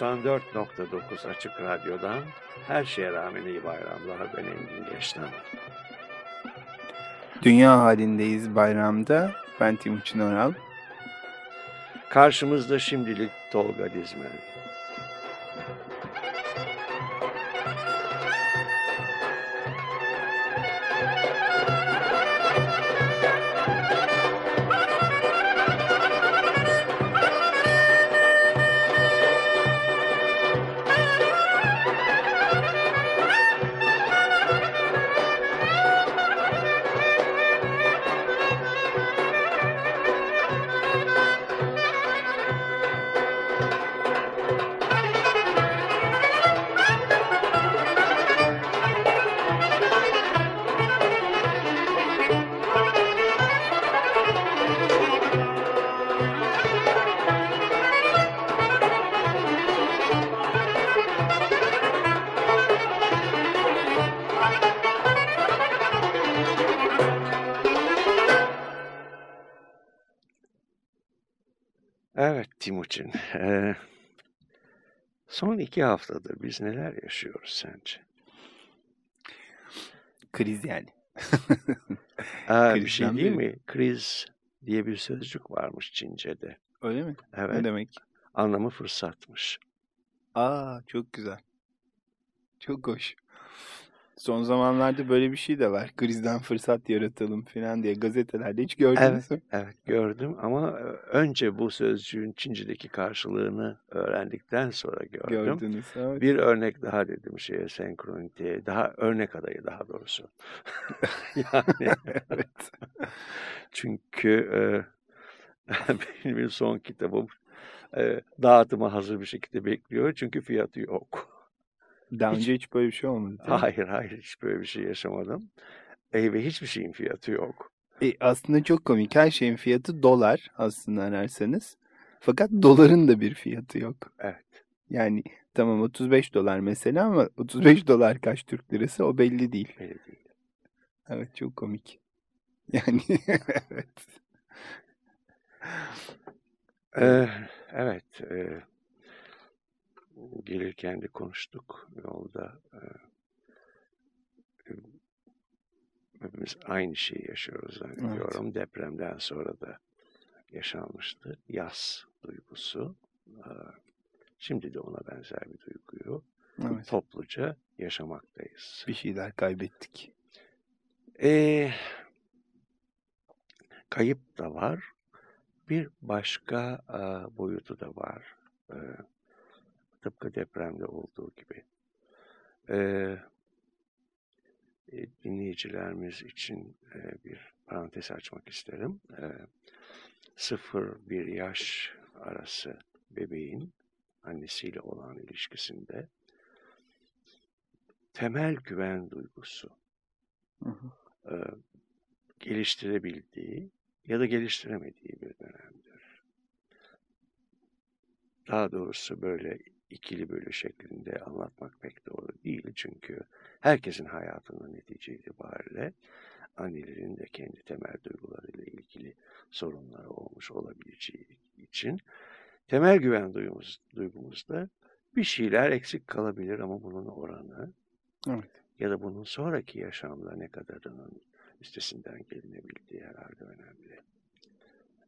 94.9 Açık Radyo'dan her şeye rağmen iyi bayramlar ben Engin Geçten. Dünya halindeyiz bayramda. Ben Timuçin Oral. Karşımızda şimdilik Tolga Dizmen. İki haftadır biz neler yaşıyoruz sence? Kriz yani. Aa, bir şey değil mi? Kriz diye bir sözcük varmış Çince'de. Öyle mi? Evet. Ne demek? Anlamı fırsatmış. Aa çok güzel. Çok hoş. Son zamanlarda böyle bir şey de var. Krizden fırsat yaratalım falan diye gazetelerde hiç gördünüz mü? Evet gördüm ama e, önce bu sözcüğün Çince'deki karşılığını öğrendikten sonra gördüm. Gördünüz. Evet. Bir örnek daha dedim şeye senkroniteye. Daha örnek adayı daha doğrusu. yani evet. çünkü e, benim son kitabım e, dağıtıma hazır bir şekilde bekliyor. Çünkü fiyatı yok. Daha önce hiç, hiç böyle bir şey olmadı. Hayır hayır hiç böyle bir şey yaşamadım. E, ve hiçbir şeyin fiyatı yok. E, aslında çok komik. Her şeyin fiyatı dolar aslında ararsanız. Fakat doların da bir fiyatı yok. Evet. Yani tamam 35 dolar mesela ama 35 dolar kaç Türk lirası o belli değil. Belli değil. Evet çok komik. Yani evet. Ee, evet. E, gelirken de konuştuk yolda. E, hepimiz aynı şeyi yaşıyoruz zannediyorum. Evet. Depremden sonra da yaşanmıştı. Yaz duygusu. E, şimdi de ona benzer bir duyguyu evet. topluca yaşamaktayız. Bir şeyler kaybettik. E, kayıp da var. Bir başka e, boyutu da var. E, tıpkı depremde olduğu gibi. E, dinleyicilerimiz için e, bir parantez açmak isterim. E, 0-1 yaş arası bebeğin annesiyle olan ilişkisinde temel güven duygusu hı hı. E, geliştirebildiği ya da geliştiremediği bir dönemdir. Daha doğrusu böyle ikili bölü şeklinde anlatmak pek doğru değil. Çünkü herkesin hayatının netice itibariyle annelerin de kendi temel duygularıyla ilgili sorunları olmuş olabileceği için temel güven duygumuz, duygumuzda bir şeyler eksik kalabilir ama bunun oranı evet. ya da bunun sonraki yaşamda ne kadarının üstesinden gelinebildiği herhalde önemli.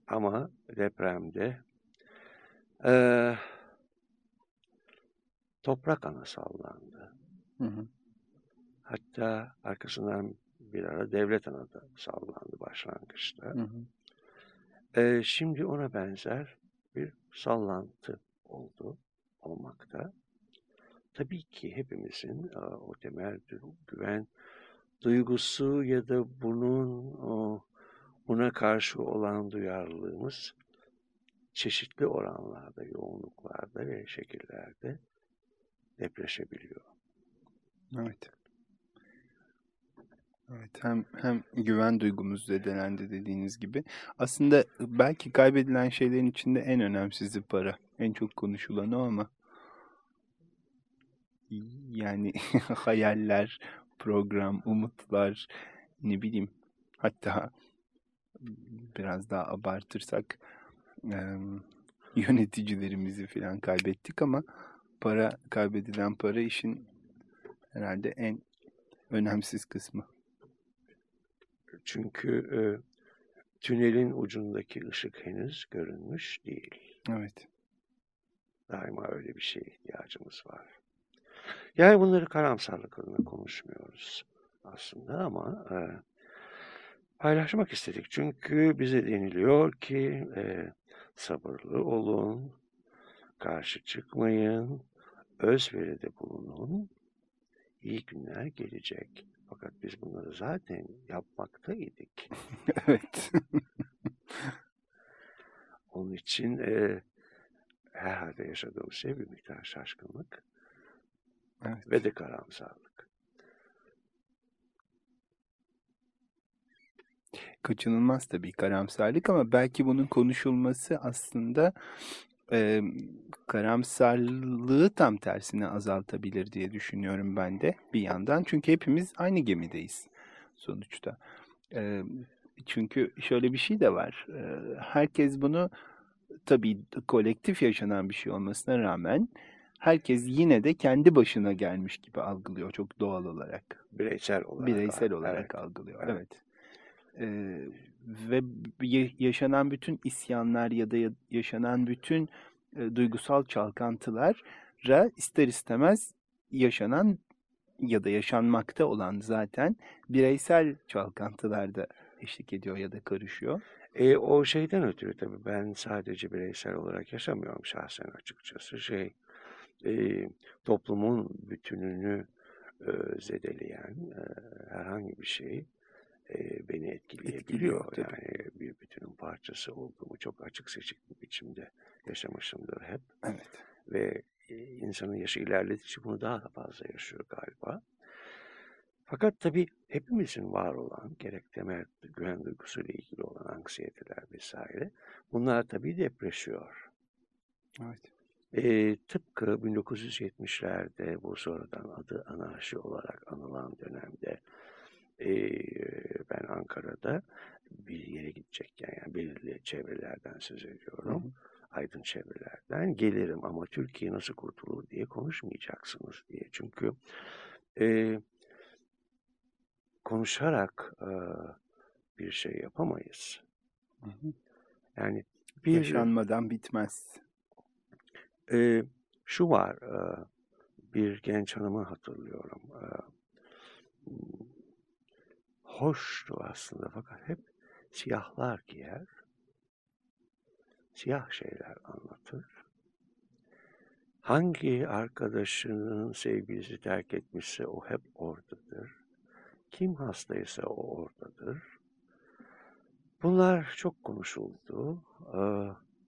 Ama depremde e, toprak ana sallandı. Hı hı. Hatta arkasından bir ara devlet ana da sallandı başlangıçta. Hı hı. E, şimdi ona benzer bir sallantı oldu, olmakta. Tabii ki hepimizin e, o temel güven duygusu ya da bunun o, buna karşı olan duyarlılığımız çeşitli oranlarda, yoğunluklarda ve şekillerde depreşebiliyor. Evet. Evet, hem hem güven duygumuz zedelendi dediğiniz gibi. Aslında belki kaybedilen şeylerin içinde en önemsizi para. En çok konuşulan o ama yani hayaller, program, umutlar, ne bileyim hatta biraz daha abartırsak yöneticilerimizi falan kaybettik ama para kaybedilen para işin herhalde en önemsiz kısmı. Çünkü e, tünelin ucundaki ışık henüz görünmüş değil. Evet. Daima öyle bir şeye ihtiyacımız var. Yani bunları karamsarlık adına konuşmuyoruz aslında ama e, paylaşmak istedik. Çünkü bize deniliyor ki e, sabırlı olun, karşı çıkmayın, özveride bulunun, iyi günler gelecek. Fakat biz bunları zaten yapmaktaydık. evet. Onun için e, herhalde yaşadığımız şey bir miktar şaşkınlık evet. ve de karamsarlık. Kaçınılmaz tabii karamsarlık ama belki bunun konuşulması aslında e, karamsarlığı tam tersine azaltabilir diye düşünüyorum ben de bir yandan. Çünkü hepimiz aynı gemideyiz sonuçta. E, çünkü şöyle bir şey de var. E, herkes bunu tabii kolektif yaşanan bir şey olmasına rağmen herkes yine de kendi başına gelmiş gibi algılıyor çok doğal olarak. Bireysel olarak. Bireysel olarak evet. algılıyor. Evet. evet. Ee, ve yaşanan bütün isyanlar ya da yaşanan bütün e, duygusal çalkantılara ister istemez yaşanan ya da yaşanmakta olan zaten bireysel çalkantılar da eşlik ediyor ya da karışıyor. E, o şeyden ötürü tabii ben sadece bireysel olarak yaşamıyorum şahsen açıkçası. Şey, e, toplumun bütününü e, zedeleyen e, herhangi bir şey e, beni etkileyebiliyor. Etkiliyor, yani bir bütünün parçası olduğumu çok açık seçik bir biçimde yaşamışımdır hep. Evet. Ve e, insanın yaşı ilerledikçe bunu daha da fazla yaşıyor galiba. Fakat tabii hepimizin var olan gerek temel güven duygusuyla ilgili olan anksiyeteler vesaire bunlar tabii depreşiyor. Evet. E, tıpkı 1970'lerde bu sonradan adı anarşi olarak anılan dönemde e, ben Ankara'da bir yere gidecekken yani belirli çevrelerden söz ediyorum. Hı hı. Aydın çevrelerden gelirim ama Türkiye nasıl kurtulur diye konuşmayacaksınız diye. Çünkü e, konuşarak e, bir şey yapamayız. Hı hı. Yani bir yaşanmadan bitmez. E, şu var, e, bir genç hanımı hatırlıyorum. E, hoştu aslında fakat hep siyahlar giyer. Siyah şeyler anlatır. Hangi arkadaşının sevgilisi terk etmişse o hep oradadır. Kim hastaysa o oradadır. Bunlar çok konuşuldu.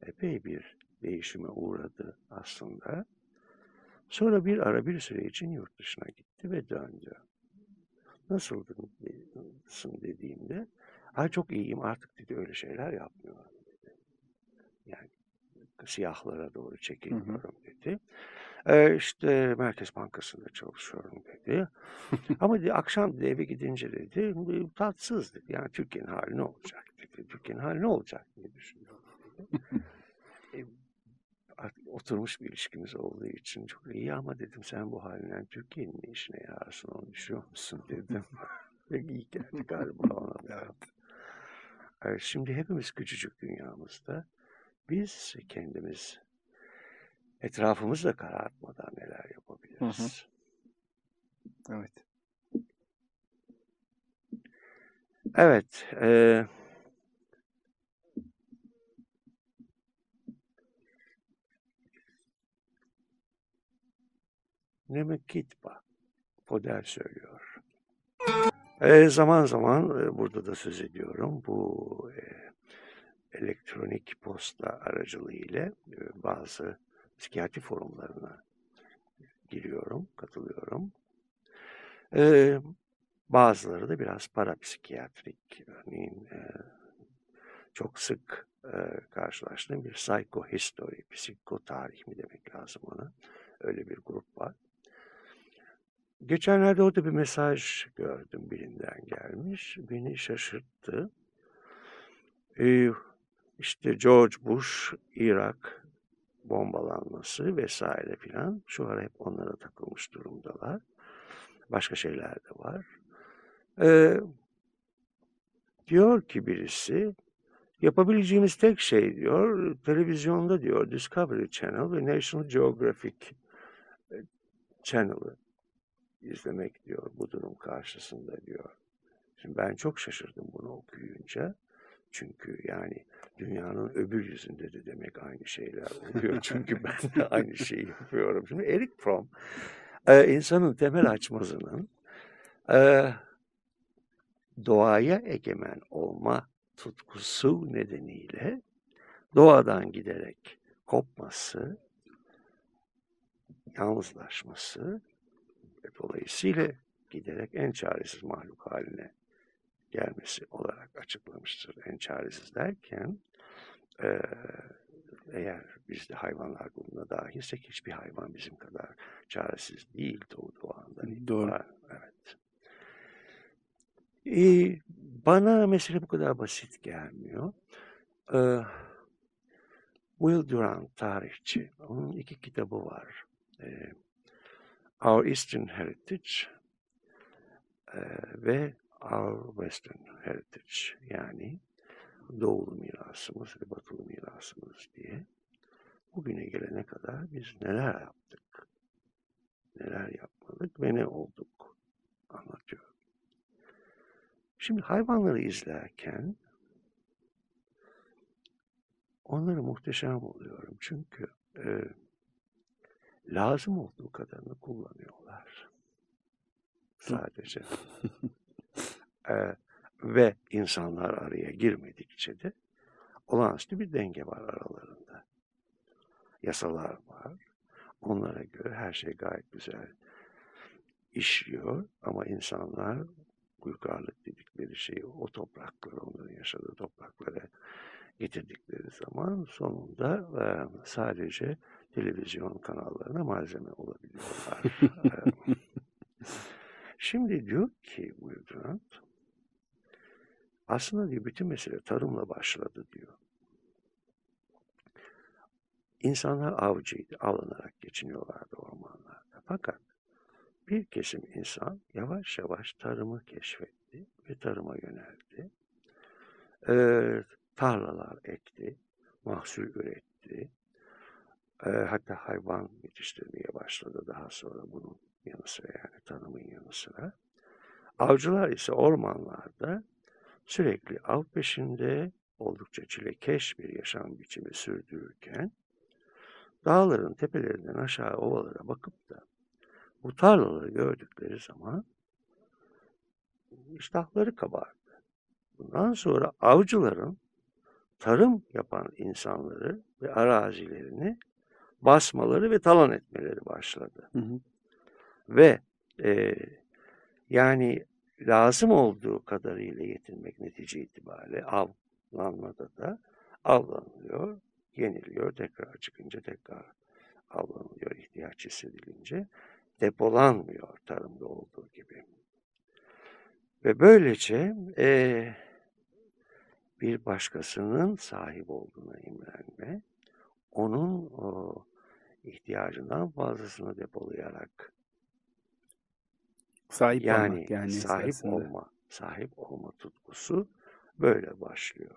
Epey bir değişime uğradı aslında. Sonra bir ara bir süre için yurt dışına gitti ve döndü. Nasıldın dediğimde, ay çok iyiyim artık dedi öyle şeyler yapmıyorum dedi. Yani siyahlara doğru çekilmiyorum dedi. Ee, işte Merkez Bankası'nda çalışıyorum dedi. Ama dedi, akşam dedi, eve gidince dedi tatsız dedi. Yani Türkiye'nin hali ne olacak dedi. Türkiye'nin hali ne olacak diye düşünüyorum dedi. oturmuş bir ilişkimiz olduğu için çok iyi ama dedim sen bu halinden Türkiye'nin ne işine yararsın onu düşünüyor musun dedim. Ve iyi geldi galiba ona da. Evet. Şimdi hepimiz küçücük dünyamızda biz kendimiz etrafımızla karartmadan neler yapabiliriz? Hı hı. Evet. Evet. E, Nemekitba. Poder söylüyor. E, zaman zaman e, burada da söz ediyorum. Bu e, elektronik posta aracılığıyla e, bazı psikiyatri forumlarına giriyorum, katılıyorum. E, Bazıları da biraz parapsikiyatrik. Örneğin e, çok sık e, karşılaştığım bir psychohistory, psikotarih mi demek lazım ona. Öyle bir grup var. Geçenlerde orada bir mesaj gördüm birinden gelmiş. Beni şaşırttı. Ee, işte George Bush, Irak bombalanması vesaire filan. Şu ara hep onlara takılmış durumdalar. Başka şeyler de var. Ee, diyor ki birisi, yapabileceğimiz tek şey diyor, televizyonda diyor Discovery Channel ve National Geographic Channel'ı izlemek diyor bu durum karşısında diyor. Şimdi ben çok şaşırdım bunu okuyunca. Çünkü yani dünyanın öbür yüzünde de demek aynı şeyler oluyor. Çünkü ben de aynı şeyi yapıyorum. Şimdi Eric Fromm e, insanın temel açmazının e, doğaya egemen olma tutkusu nedeniyle doğadan giderek kopması, yalnızlaşması ve dolayısıyla giderek en çaresiz mahluk haline gelmesi olarak açıklamıştır. En çaresiz derken e, eğer biz de hayvanlar grubuna dahilsek hiçbir hayvan bizim kadar çaresiz değil doğu doğandan. Doğru. Evet. Ee, bana mesele bu kadar basit gelmiyor. Ee, Will Durant tarihçi. Onun iki kitabı var. Ee, Our Eastern Heritage ve Our Western Heritage yani doğulu mirasımız ve batılı mirasımız diye bugüne gelene kadar biz neler yaptık, neler yapmadık ve ne olduk anlatıyor. Şimdi hayvanları izlerken onları muhteşem buluyorum. Çünkü e, lazım olduğu kadarını kullanıyorlar. Sadece. e, ve insanlar araya girmedikçe de olağanüstü bir denge var aralarında. Yasalar var. Onlara göre her şey gayet güzel işliyor ama insanlar uygarlık dedikleri şeyi o topraklara, onların yaşadığı topraklara getirdikleri zaman sonunda e, sadece televizyon kanallarına malzeme olabiliyorlar. Şimdi diyor ki Will aslında diyor bütün mesele tarımla başladı diyor. İnsanlar avcıydı, avlanarak geçiniyorlardı ormanlarda. Fakat bir kesim insan yavaş yavaş tarımı keşfetti ve tarıma yöneldi. Ee, tarlalar ekti, mahsul üretti. Ee, hatta hayvan yetiştirmeye başladı daha sonra bunun yanı sıra yani tarımın yanı sıra. Avcılar ise ormanlarda sürekli av peşinde oldukça çilekeş bir yaşam biçimi sürdürürken dağların tepelerinden aşağı ovalara bakıp da bu tarlaları gördükleri zaman iştahları kabardı. Bundan sonra avcıların tarım yapan insanları ve arazilerini basmaları ve talan etmeleri başladı. Hı hı. Ve e, yani lazım olduğu kadarıyla yetinmek netice itibariyle avlanmada da avlanılıyor, yeniliyor, tekrar çıkınca tekrar avlanılıyor ihtiyaç hissedilince depolanmıyor tarımda olduğu gibi. Ve böylece e, bir başkasının sahip olduğuna imrenme, onun o, ihtiyacından fazlasını depolayarak sahip yani, olmak yani sahip esasında. olma, sahip olma tutkusu böyle başlıyor.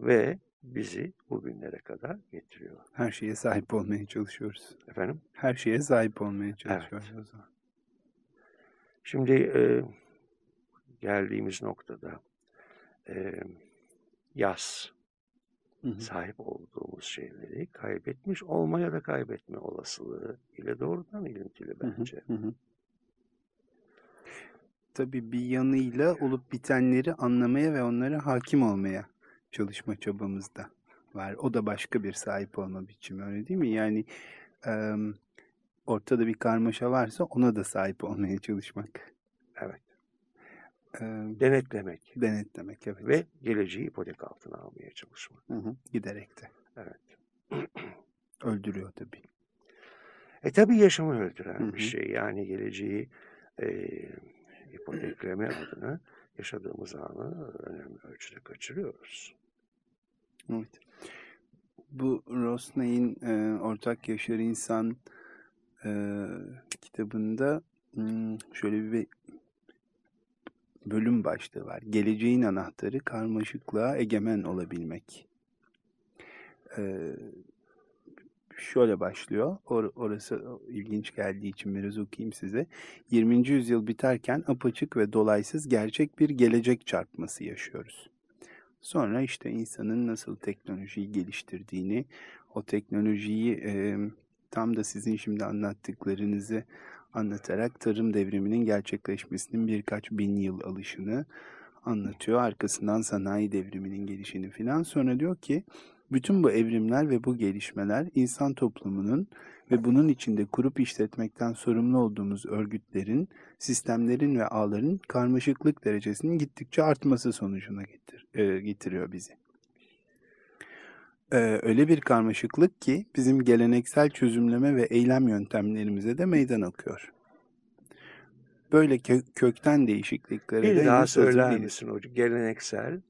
Ve bizi bugünlere kadar getiriyor. Her şeye sahip olmaya çalışıyoruz. Efendim? Her şeye sahip olmaya çalışıyoruz Evet. o zaman. Şimdi e, geldiğimiz noktada e, yaz Hı hı. sahip olduğumuz şeyleri kaybetmiş olma ya da kaybetme olasılığı ile doğrudan ilintili hı, bence. hı hı. Tabii bir yanıyla olup bitenleri anlamaya ve onlara hakim olmaya çalışma çabamız da var. O da başka bir sahip olma biçimi öyle değil mi? Yani em, ortada bir karmaşa varsa ona da sahip olmaya çalışmak. Evet. Ee, denetlemek denetlemek evet. ve geleceği ipotek altına almaya çalışmak. Hı hı, giderek de. Evet. Öldürüyor tabii. E tabii yaşamı öldüren Hı bir hı. şey. Yani geleceği e, ipotekleme adına yaşadığımız anı önemli ölçüde kaçırıyoruz. Evet. Bu Rosnay'in e, Ortak Yaşar İnsan e, kitabında hmm, şöyle bir bölüm başlığı var. Geleceğin anahtarı karmaşıklığa egemen olabilmek. E, şöyle başlıyor. Or- orası ilginç geldiği için biraz okuyayım size. 20. yüzyıl biterken apaçık ve dolaysız gerçek bir gelecek çarpması yaşıyoruz. Sonra işte insanın nasıl teknolojiyi geliştirdiğini, o teknolojiyi e, tam da sizin şimdi anlattıklarınızı anlatarak tarım devriminin gerçekleşmesinin birkaç bin yıl alışını anlatıyor. Arkasından sanayi devriminin gelişini filan. Sonra diyor ki bütün bu evrimler ve bu gelişmeler insan toplumunun ve bunun içinde kurup işletmekten sorumlu olduğumuz örgütlerin, sistemlerin ve ağların karmaşıklık derecesinin gittikçe artması sonucuna getir, e, getiriyor bizi. E, öyle bir karmaşıklık ki bizim geleneksel çözümleme ve eylem yöntemlerimize de meydan okuyor. Böyle kö- kökten değişikliklere de Bir daha henüz hazır söyler değiliz. misin hocam? Geleneksel.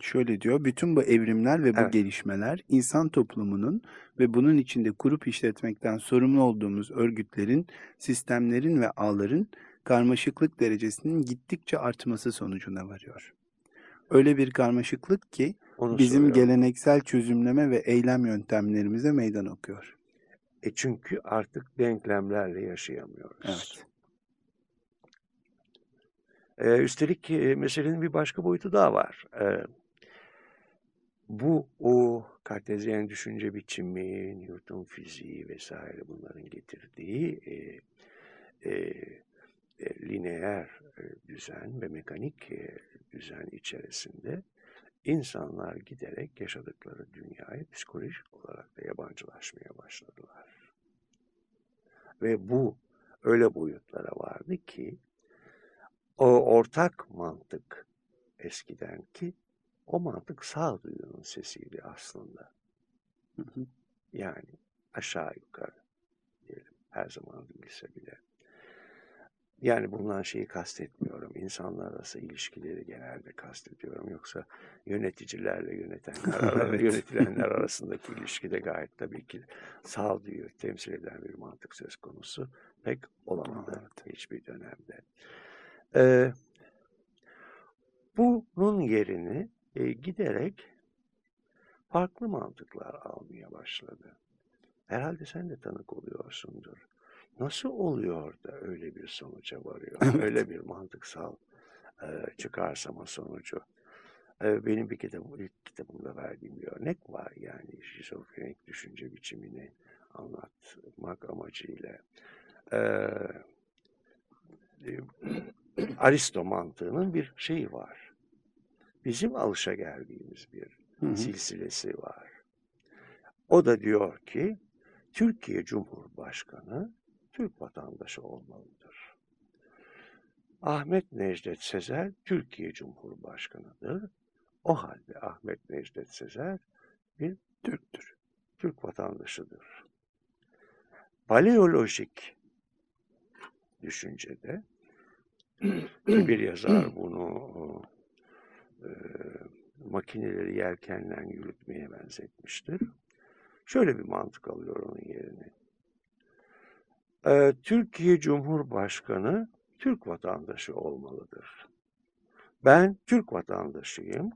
Şöyle diyor, bütün bu evrimler ve bu Evet. gelişmeler insan toplumunun ve bunun içinde kurup işletmekten sorumlu olduğumuz örgütlerin, sistemlerin ve ağların karmaşıklık derecesinin gittikçe artması sonucuna varıyor. Öyle bir karmaşıklık ki Onu bizim soruyorum. geleneksel çözümleme ve eylem yöntemlerimize meydan okuyor. E çünkü artık denklemlerle yaşayamıyoruz. Evet. Ee, üstelik e, meselenin bir başka boyutu daha var. Ee, bu o kartezyen düşünce biçimi, Newton fiziği vesaire bunların getirdiği e, e, e, lineer e, düzen ve mekanik e, düzen içerisinde insanlar giderek yaşadıkları dünyaya psikolojik olarak da yabancılaşmaya başladılar. Ve bu öyle boyutlara vardı ki o ortak mantık eskiden ki o mantık sağduyunun sesiydi aslında. Yani aşağı yukarı diyelim her zaman değilse bile. Yani bundan şeyi kastetmiyorum. İnsanlar arası ilişkileri genelde kastediyorum. Yoksa yöneticilerle yönetenler, Evet. yönetilenler arasındaki ilişkide gayet tabii ki sağduyu temsil eden bir mantık söz konusu. Pek olamadı hiçbir dönemde. Ee, bunun yerini e, giderek farklı mantıklar almaya başladı. Herhalde sen de tanık oluyorsundur. Nasıl oluyor da öyle bir sonuca varıyor? Evet. Öyle bir mantıksal e, çıkarsama sonucu. E, benim bir kitabım, ilk kitabımda verdiğim bir örnek var. Yani şizofrenik düşünce biçimini anlatmak amacıyla. E, Aristo mantığının bir şeyi var. Bizim alışa geldiğimiz bir Hı hı. silsilesi var. O da diyor ki Türkiye Cumhurbaşkanı Türk vatandaşı olmalıdır. Ahmet Necdet Sezer Türkiye Cumhurbaşkanıdır. O halde Ahmet Necdet Sezer bir Türktür. Türk vatandaşıdır. Paleolojik düşüncede bir yazar bunu e, makineleri yelkenle yürütmeye benzetmiştir. Şöyle bir mantık alıyor onun yerine. E, Türkiye Cumhurbaşkanı Türk vatandaşı olmalıdır. Ben Türk vatandaşıyım.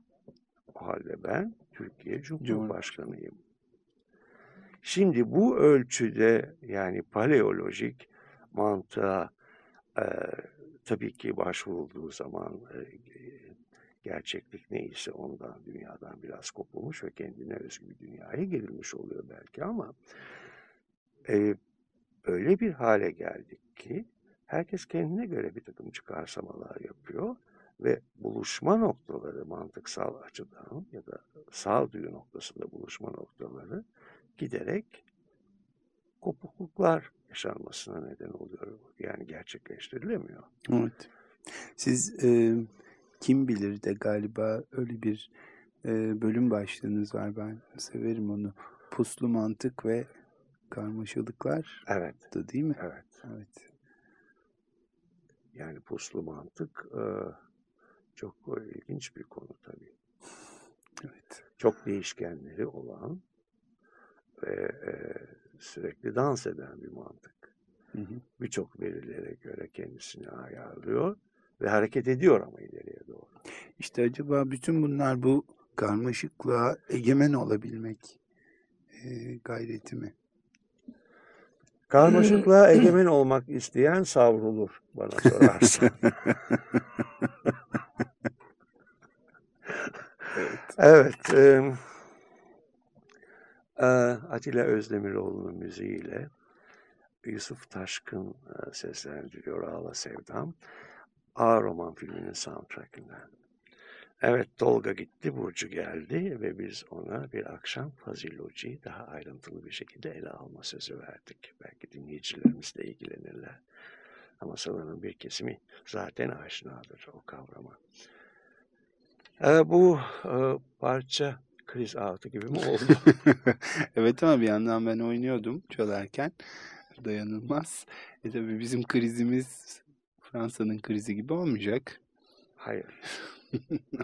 O halde ben Türkiye Cumhurbaşkanıyım. Şimdi bu ölçüde yani paleolojik mantığa e, tabii ki başvurulduğu zaman e, gerçeklik neyse ondan dünyadan biraz kopulmuş ve kendine özgü bir dünyaya girilmiş oluyor belki ama e, öyle bir hale geldik ki herkes kendine göre bir takım çıkarsamalar yapıyor ve buluşma noktaları mantıksal açıdan ya da sağduyu noktasında buluşma noktaları giderek kopukluklar yaşanmasına neden oluyor. Yani gerçekleştirilemiyor. Evet. Siz e, kim bilir de galiba öyle bir e, bölüm başlığınız var. Ben severim onu. Puslu mantık ve karmaşalıklar Evet, da değil mi? evet. Evet. Yani puslu mantık e, çok ilginç bir konu tabii. Evet. Çok değişkenleri olan ve e, sürekli dans eden bir mantık. Birçok verilere göre kendisini ayarlıyor ve hareket ediyor ama ileriye doğru. İşte acaba bütün bunlar bu karmaşıklığa egemen olabilmek e, gayreti mi? Karmaşıklığa egemen olmak isteyen savrulur bana sorarsan. Evet. evet. E, e, Atilla Özdemiroğlu'nun müziğiyle Yusuf Taşkın seslendiriyor Ağla Sevdam. A Roman filminin soundtrackinden. Evet Tolga gitti, Burcu geldi ve biz ona bir akşam Fazil Hoca'yı daha ayrıntılı bir şekilde ele alma sözü verdik. Belki dinleyicilerimiz de ilgilenirler. Ama salonun bir kesimi zaten aşinadır o kavrama. Ee, bu e, parça kriz altı gibi mi oldu? evet ama bir yandan ben oynuyordum çalarken. Dayanılmaz. E tabii bizim krizimiz Fransa'nın krizi gibi olmayacak. Hayır.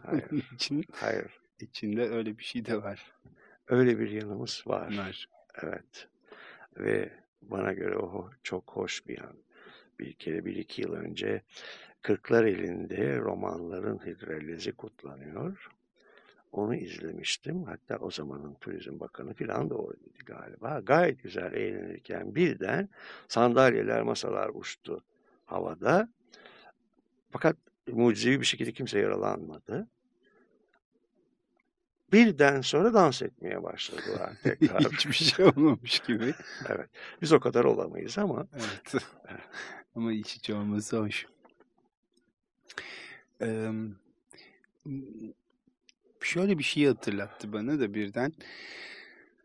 Hayır. İçin Hayır. içinde öyle bir şey de var. Öyle bir yanımız var. Var. Evet. Ve bana göre o çok hoş bir yan. Bir kere bir iki yıl önce Kırklar elinde romanların hidrellezi kutlanıyor. Onu izlemiştim. Hatta o zamanın Turizm Bakanı falan da oradaydı galiba. Gayet güzel eğlenirken birden sandalyeler, masalar uçtu havada. Fakat mucizevi bir şekilde kimse yaralanmadı. Birden sonra dans etmeye başladılar tekrar. Hiçbir şey olmamış gibi. evet. Biz o kadar olamayız ama. Evet. ama iş hiç olması hoş. Ee, şöyle bir şey hatırlattı bana da birden.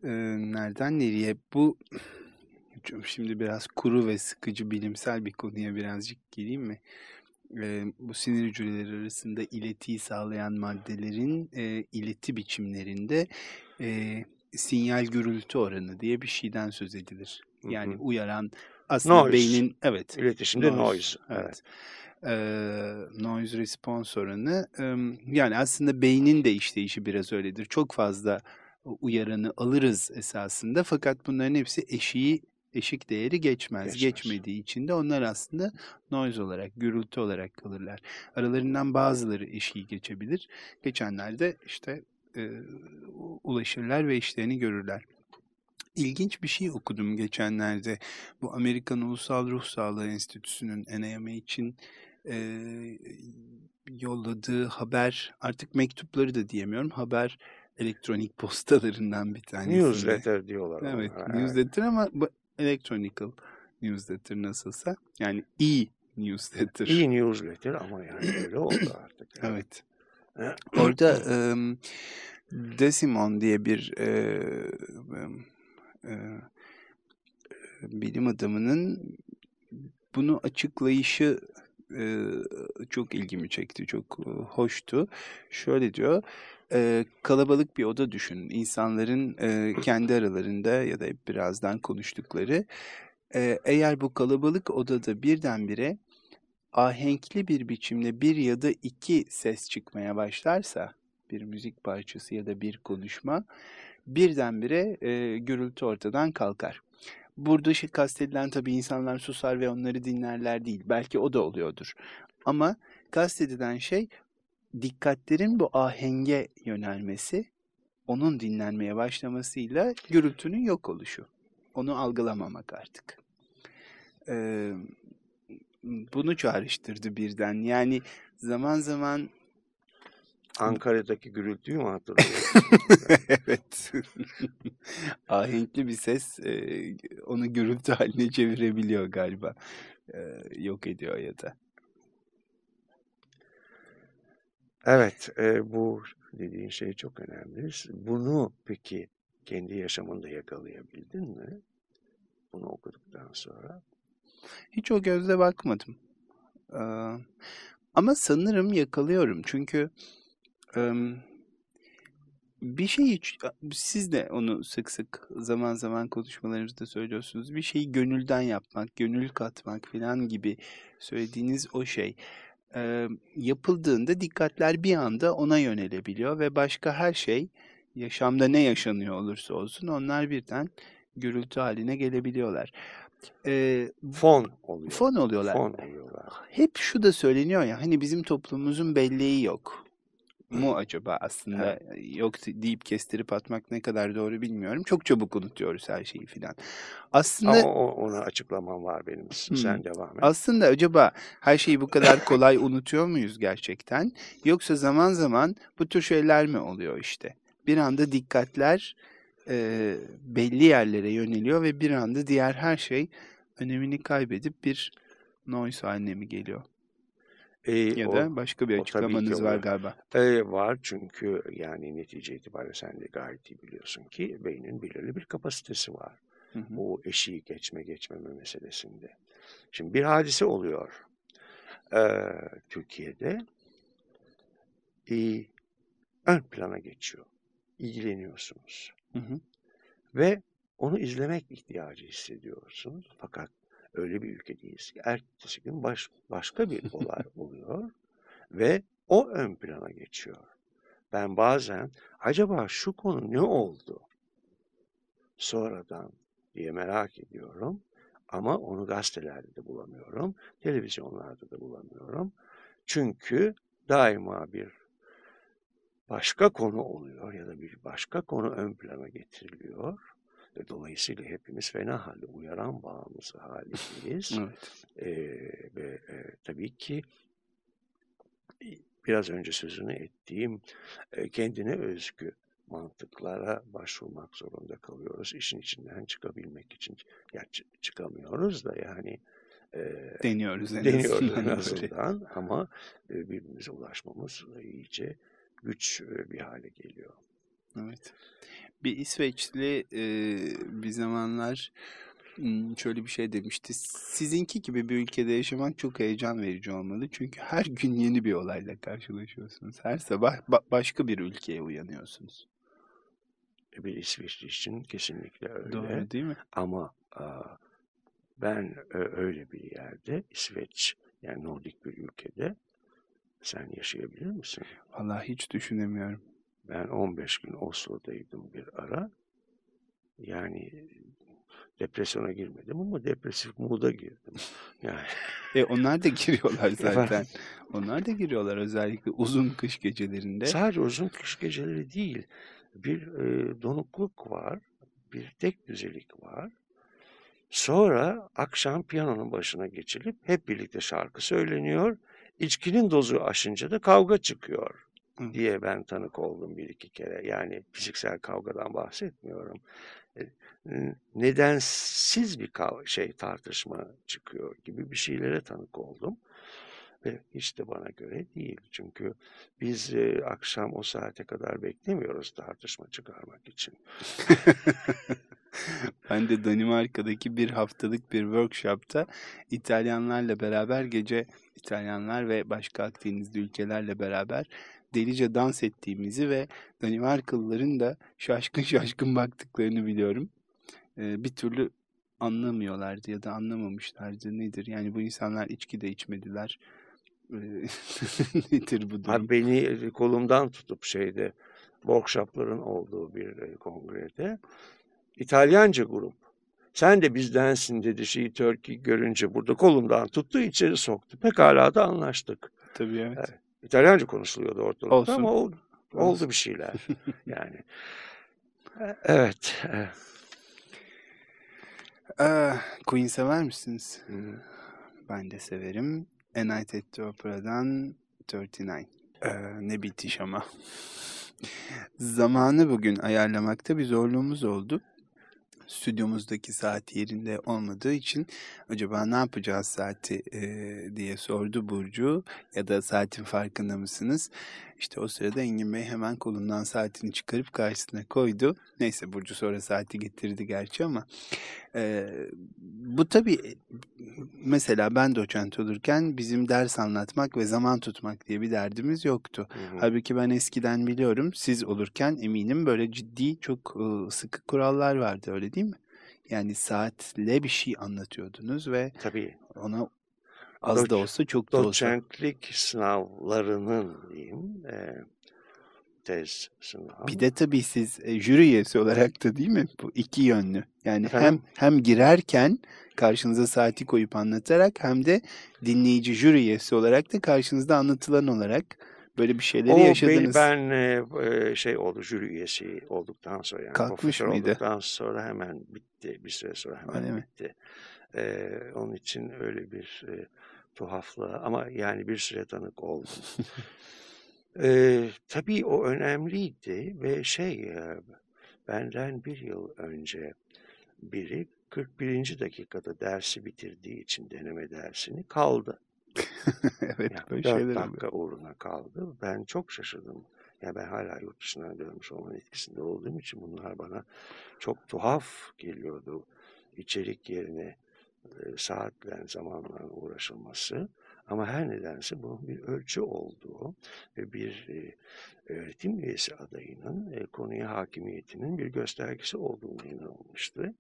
Ee, nereden nereye? Bu şimdi biraz kuru ve sıkıcı bilimsel bir konuya birazcık gireyim mi? Ee, bu sinir hücreleri arasında iletiyi sağlayan maddelerin e, ileti biçimlerinde e, sinyal gürültü oranı diye bir şeyden söz edilir. Yani Hı hı. uyaran aslında Noise. beynin evet İletişimde noise. Evet. Evet. Ee, noise response oranı yani aslında beynin de işleyişi biraz öyledir. Çok fazla uyaranı alırız esasında fakat bunların hepsi eşiği eşik değeri geçmez. Geçmez. Geçmediği için de onlar aslında noise olarak, gürültü olarak kalırlar. Aralarından bazıları eşiği geçebilir. Geçenler de işte e, ulaşırlar ve işlerini görürler. İlginç bir şey okudum geçenlerde. Bu Amerikan Ulusal Ruh Sağlığı Enstitüsü'nün NAMA için e, yolladığı haber, artık mektupları da diyemiyorum, haber elektronik postalarından bir tanesi. Newsletter diyorlar. ona. Evet, Evet. newsletter ama electronical newsletter nasılsa. Yani e-newsletter. İyi newsletter ama yani öyle oldu artık. Evet. Orada em, Desimon diye bir e, e, bilim adamının bunu açıklayışı e, çok ilgimi çekti, çok e, hoştu. Şöyle diyor, e, kalabalık bir oda düşünün. İnsanların e, kendi aralarında ya da birazdan konuştukları. E, eğer bu kalabalık odada birdenbire ahenkli bir biçimde bir ya da iki ses çıkmaya başlarsa, bir müzik parçası ya da bir konuşma, birdenbire e, gürültü ortadan kalkar. Burada şey kastedilen tabii insanlar susar ve onları dinlerler değil. Belki o da oluyordur. Ama kastedilen şey dikkatlerin bu ahenge yönelmesi, onun dinlenmeye başlamasıyla gürültünün yok oluşu. Onu algılamamak artık. Ee, bunu çağrıştırdı birden. Yani zaman zaman Ankara'daki gürültüyü mü hatırlıyorsun? evet. Ahenkli bir ses e, onu gürültü haline çevirebiliyor galiba. E, yok ediyor ya da. Evet, e, bu dediğin şey çok önemli. Bunu peki kendi yaşamında yakalayabildin mi? bunu okuduktan sonra? Hiç o gözle bakmadım. Ee, ama sanırım yakalıyorum. Çünkü e, bir şeyi siz de onu sık sık zaman zaman konuşmalarınızda söylüyorsunuz. Bir şeyi gönülden yapmak, gönül katmak falan gibi söylediğiniz o şey e, yapıldığında dikkatler bir anda ona yönelebiliyor ve başka her şey yaşamda ne yaşanıyor olursa olsun onlar birden gürültü haline gelebiliyorlar. E, fon oluyor. Fon oluyorlar. Fon oluyorlar. Hep şu da söyleniyor ya hani bizim toplumumuzun belleği yok mu acaba aslında evet. yok deyip kestirip atmak ne kadar doğru bilmiyorum. Çok çabuk unutuyoruz her şeyi filan. Aslında Ama ona açıklamam var benim. Hmm. Sen devam et. Aslında acaba her şeyi bu kadar kolay unutuyor muyuz gerçekten? Yoksa zaman zaman bu tür şeyler mi oluyor işte? Bir anda dikkatler e, belli yerlere yöneliyor ve bir anda diğer her şey önemini kaybedip bir noise haline mi geliyor? E, ya o, da başka bir açıklamanız var galiba. E, var çünkü yani netice itibariyle sen de gayet iyi biliyorsun ki beynin belirli bir kapasitesi var. Hı hı. Bu eşiği geçme geçmeme meselesinde. Şimdi bir hadise oluyor. Ee, Türkiye'de e, ön plana geçiyor. İlgileniyorsunuz. Hı hı. Ve onu izlemek ihtiyacı hissediyorsunuz. Fakat öyle bir ülkedeyiz ki ertesi gün baş, başka bir olay oluyor ve o ön plana geçiyor. Ben bazen acaba şu konu ne oldu sonradan diye merak ediyorum ama onu gazetelerde de bulamıyorum, televizyonlarda da bulamıyorum. Çünkü daima bir başka konu oluyor ya da bir başka konu ön plana getiriliyor ve dolayısıyla hepimiz fena halde uyaran bağımlısı halindeyiz. evet. E, ve e, tabii ki biraz önce sözünü ettiğim e, kendine özgü mantıklara başvurmak zorunda kalıyoruz. İşin içinden çıkabilmek için. Ya çıkamıyoruz da yani e, deniyoruz en deniyoruz en azından ama e, birbirimize ulaşmamız iyice güç e, bir hale geliyor. Evet. Bir İsveçli e, bir zamanlar şöyle bir şey demişti. Sizinki gibi bir ülkede yaşamak çok heyecan verici olmalı. Çünkü her gün yeni bir olayla karşılaşıyorsunuz. Her sabah ba- başka bir ülkeye uyanıyorsunuz. E, bir İsveçli için kesinlikle öyle. Doğru değil mi? Ama a, ben öyle bir yerde İsveç yani Nordik bir ülkede sen yaşayabilir misin? Vallahi hiç düşünemiyorum. Ben 15 gün Oslo'daydım bir ara. Yani depresyona girmedim ama depresif mood'a girdim. Yani. E onlar da giriyorlar zaten. onlar da giriyorlar özellikle uzun kış gecelerinde. Sadece uzun kış geceleri değil. Bir e, donukluk var, bir tek düzelik var. Sonra akşam piyanonun başına geçilip hep birlikte şarkı söyleniyor. İçkinin dozu aşınca da kavga çıkıyor diye ben tanık oldum bir iki kere. Yani fiziksel kavgadan bahsetmiyorum. E, nedensiz bir şey tartışma çıkıyor gibi bir şeylere tanık oldum. Ve hiç de bana göre değil. Çünkü biz e, akşam o saate kadar beklemiyoruz tartışma çıkarmak için. ben de Danimarka'daki bir haftalık bir workshopta İtalyanlarla beraber gece İtalyanlar ve başka Akdenizli ülkelerle beraber delice dans ettiğimizi ve Danimarkalıların da şaşkın şaşkın baktıklarını biliyorum. Ee, bir türlü anlamıyorlardı ya da anlamamışlardı nedir? Yani bu insanlar içki de içmediler. Ee, nedir bu durum? Abi beni kolumdan tutup şeyde workshopların olduğu bir e, kongrede İtalyanca grup. Sen de bizdensin dedi şeyi Turkey görünce burada kolumdan tuttu içeri soktu. Pekala da anlaştık. Tabii evet. evet. İtalyanca konuşuluyordu ortalıkta Olsun. ama oldu, oldu bir şeyler. yani. Evet. Ee, Queen sever misiniz? Hmm. Ben de severim. A Night at the Opera'dan 39. Ee, ne bitiş ama. Zamanı bugün ayarlamakta bir zorluğumuz oldu. Stüdyomuzdaki saat yerinde olmadığı için acaba ne yapacağız saati e, diye sordu Burcu ya da saatin farkında mısınız? İşte o sırada Engin Bey hemen kolundan saatini çıkarıp karşısına koydu. Neyse Burcu sonra saati getirdi gerçi ama e, bu tabii mesela ben doçent olurken bizim ders anlatmak ve zaman tutmak diye bir derdimiz yoktu. Hı hı. Halbuki ben eskiden biliyorum siz olurken eminim böyle ciddi çok e, sıkı kurallar vardı öyle değil mi? Yani saatle bir şey anlatıyordunuz ve Tabii ona az da Doç- olsa çok da olsa doçentlik sınavlarının diyeyim e, tez sınavı. Bir de tabii siz e, jüri üyesi olarak da değil mi? Bu iki yönlü. Yani Efendim? hem hem girerken karşınıza saati koyup anlatarak hem de dinleyici jüri üyesi olarak da karşınızda anlatılan olarak böyle bir şeyleri O yaşadınız. ben e, e, şey oldu jüri üyesi olduktan sonra yani Kalkmış mıydı? olduktan sonra hemen bitti bir süre sonra hemen Öyle mi? bitti. E, onun için öyle bir e, tuhaflığa ama yani bir süre tanık oldum. e, tabii o önemliydi ve şey benden bir yıl önce biri 41. dakikada dersi bitirdiği için deneme dersini kaldı. evet Yani böyle dört şeyler oluyor. dakika uğruna kaldı. Ben çok şaşırdım. Ya ben hala yurt dışından dönmüş olmanın etkisinde olduğum için bunlar bana çok tuhaf geliyordu. İçerik yerine e, saatler, zamanla uğraşılması. Ama her nedense bunun bir ölçü olduğu ve bir öğretim üyesi adayının konuya hakimiyetinin bir göstergesi olduğuna inanılmıştı.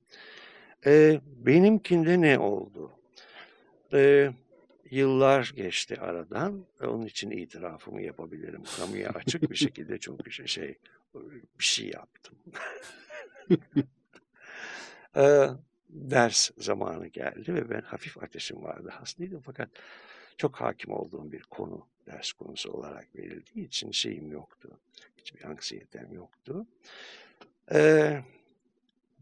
Benimkinde ne oldu? Yıllar geçti aradan ve onun için itirafımı yapabilirim. Kamuya açık bir şekilde çünkü şey, şey bir şey yaptım. Ders zamanı geldi ve ben hafif ateşim vardı. Hastaydım fakat çok hakim olduğum bir konu ders konusu olarak verildiği için şeyim yoktu. Hiçbir anksiyetem yoktu. Ee,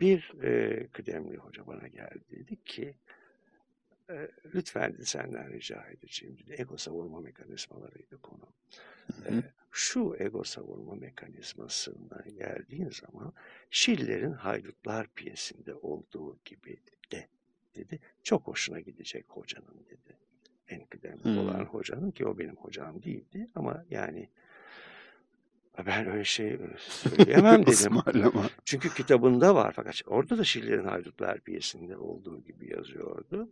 bir e, kıdemli hoca bana geldi dedi ki e, lütfen senden rica edeceğim dedi. Ego savunma mekanizmalarıydı konu. Hı hı. E, şu ego savunma mekanizmasına geldiğin zaman Schiller'in Haydutlar piyesinde olduğu gibi de dedi. Çok hoşuna gidecek hocanın dedi. En kıdemli Hmm. olan hocanın ki o benim hocam değildi ama yani ben öyle şey söyleyemem dedim. Çünkü kitabında var fakat orada da Schiller'in Haydutlar piyesinde olduğu gibi yazıyordu.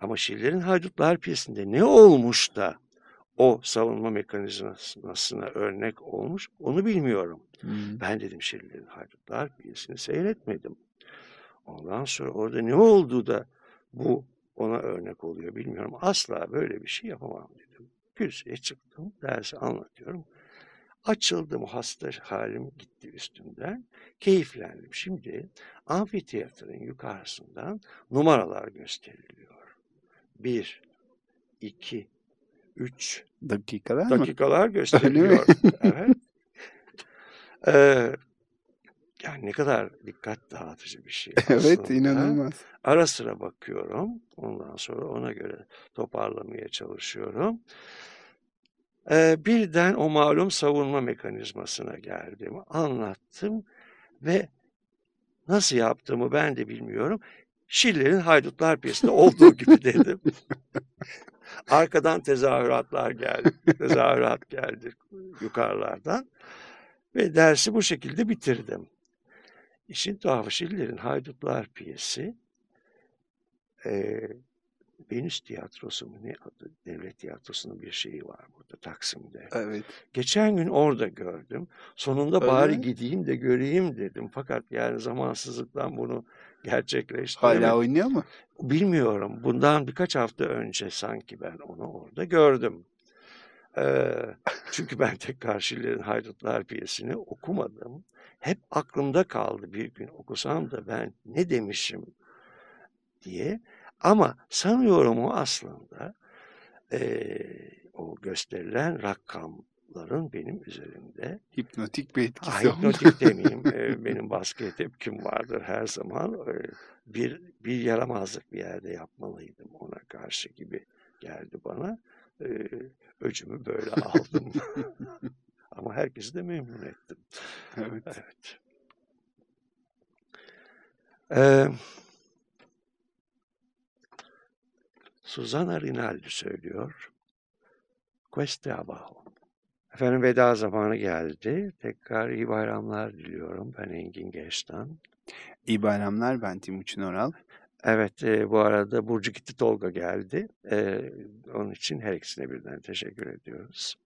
Ama Schiller'in Haydutlar piyesinde ne olmuş da o savunma mekanizmasına örnek olmuş onu bilmiyorum. Hmm. Ben dedim Schiller'in Haydutlar piyesini seyretmedim. Ondan sonra orada ne oldu da bu ona örnek oluyor bilmiyorum. Asla böyle bir şey yapamam dedim. Kürsüye çıktım, dersi anlatıyorum. Açıldım, hasta halim gitti üstümden. Keyiflendim. Şimdi amfiteyatronun yukarısından numaralar gösteriliyor. Bir, iki, üç Dakikalar mı? dakikalar gösteriliyor. evet. Ee, yani ne kadar dikkat dağıtıcı bir şey evet inanılmaz. Ara sıra bakıyorum. Ondan sonra ona göre toparlamaya çalışıyorum. Ee, birden o malum savunma mekanizmasına geldim. Anlattım ve nasıl yaptığımı ben de bilmiyorum. Schiller'in Haydutlar piyesinde olduğu gibi dedim. Arkadan tezahüratlar geldi. Tezahürat geldi yukarılardan. Ve dersi bu şekilde bitirdim. İşin tuhafı Schiller'in Haydutlar piyesi e, Venüs Tiyatrosu mu ne adı? Devlet Tiyatrosu'nun bir şeyi var burada Taksim'de. Evet. Geçen gün orada gördüm. Sonunda Öyle bari mi? gideyim de göreyim dedim. Fakat yani zamansızlıktan bunu gerçekleştiremedim. Hala oynuyor mu? Bilmiyorum. Bundan birkaç hafta önce sanki ben onu orada gördüm. Ee, çünkü ben tekrar Schiller'in Haydutlar piyesini okumadım. Hep aklımda kaldı bir gün okusam da ben ne demişim diye. Ama sanıyorum o aslında eee, o gösterilen rakamların benim üzerimde Hipnotik bir etkisi oldu. hipnotik demeyeyim. Ee, benim baskıya tepkim vardır her zaman. Ee, bir, bir yaramazlık bir yerde yapmalıydım ona karşı gibi geldi bana. Ee, öcümü böyle aldım. Ama herkesi de memnun ettim. Evet. Evet. Ee, Susana Rinaldi söylüyor. Queste abajo. Efendim veda zamanı geldi. Tekrar iyi bayramlar diliyorum. Ben Engin Geçtan. İyi bayramlar ben Timuçin Oral. Evet e, bu arada Burcu gitti Tolga geldi. E, onun için her ikisine birden teşekkür ediyoruz.